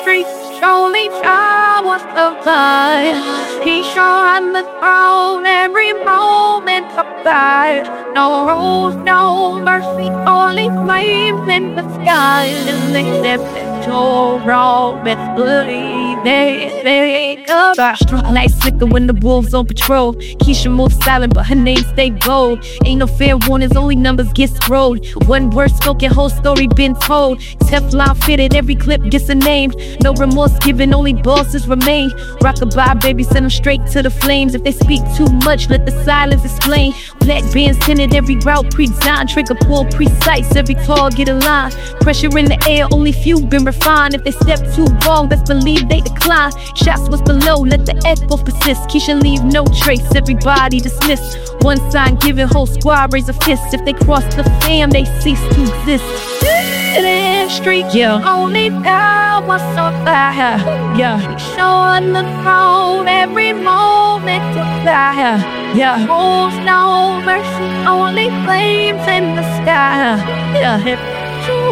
streets, only child was survive. He shone the throne every moment of life. No rules, no mercy, only flames in the sky. And they stepped so wrong, best believe they, they back. Strong like slicker when the wolves on patrol. Keisha moves silent, but her name stay bold. Ain't no fair warnings, only numbers get scrolled. One word spoken, whole story been told. Teflon fitted, every clip gets a name. No remorse given, only bosses remain. Rockabye, baby, send them straight to the flames. If they speak too much, let the silence explain. Black bands tinted, every route pre-designed. Trigger pull precise, every call get a line. Pressure in the air, only few been refined. If they step too wrong, best believe they decline. Shots was below, let the echo persist. Keisha leave no trace, everybody dismissed. One sign given, whole squad raise a fist. If they cross the fam, they cease to exist. Street, yeah. Only power fire, yeah. Showing the throne every moment to fire, yeah. Rules no mercy, only flames in the sky, yeah too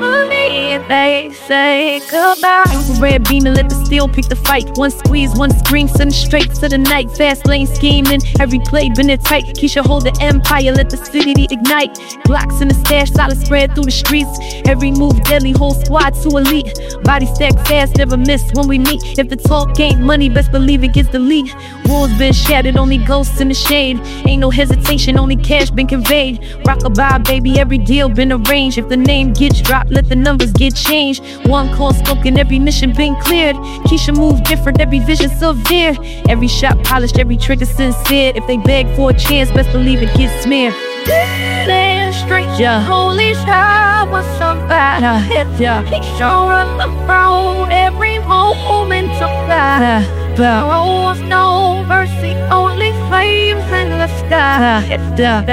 believe they say goodbye. Red beam and let the steel pick the fight. One squeeze, one scream, send straight to the night. Fast lane scheming, every play been it tight. Keisha hold the empire, let the city ignite. Blocks in the stash, solid spread through the streets. Every move deadly, whole squad to elite. Body stack fast, never miss when we meet. If the talk ain't money, best believe it gets the lead. Walls been shattered, only ghosts in the shade. Ain't no hesitation, only cash been conveyed. Rock Rockabye, baby, every deal been arranged. If the name gets dropped, let the numbers get changed. One call spoken, every mission been cleared. Keisha move different, every vision severe. Every shot polished, every trigger sincere. If they beg for a chance, best believe it gets smeared. Stand straight, yeah. Holy child was so bad, I hit ya. Keisha run the throne, every moment of fire. There was no mercy, only flames in the sky. It's the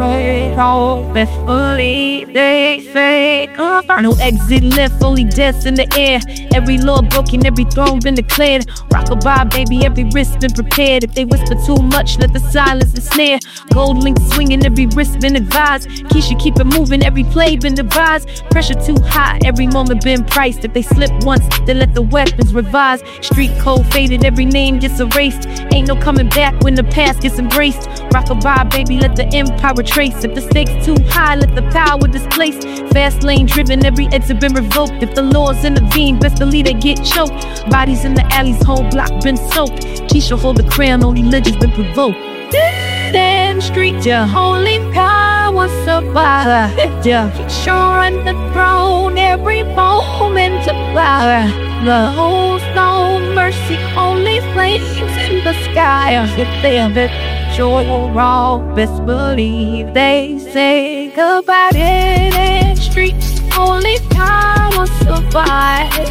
control. Best believe they say uh, goodbye. No exit left, only deaths in the air. Every law broken, every throne been declared. Rockabye, baby, every risk been prepared. If they whisper too much, let the silence ensnare. Gold link swinging, every wrist been advised. Keisha keep it moving, every play been devised. Pressure too high, every moment been priced. If they slip once, then let the weapons revise. Street code faded, every name gets erased. Ain't no coming back when the past gets embraced. Rockabye, baby, let the empire trace. If the stakes too high, let the power displace. Fast lane driven, every exit been revoked. If the laws intervene, best believe they get choked. Bodies in the alleys, whole block been soaked. Keisha hold the crown, only legends been provoked. Dead street, yeah, holy power survivor. Yeah, Keisha on the throne, every moment of fire. The host, no mercy, only flames in the sky. If they it sure you're wrong. Best believe they say goodbye in the streets. Only time will survive.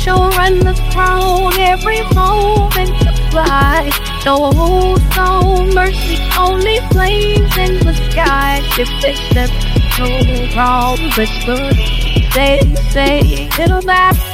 Show run the throne every moment fly. No rules, no mercy, only flames in the sky. If they step so wrong, best believe they say it'll last.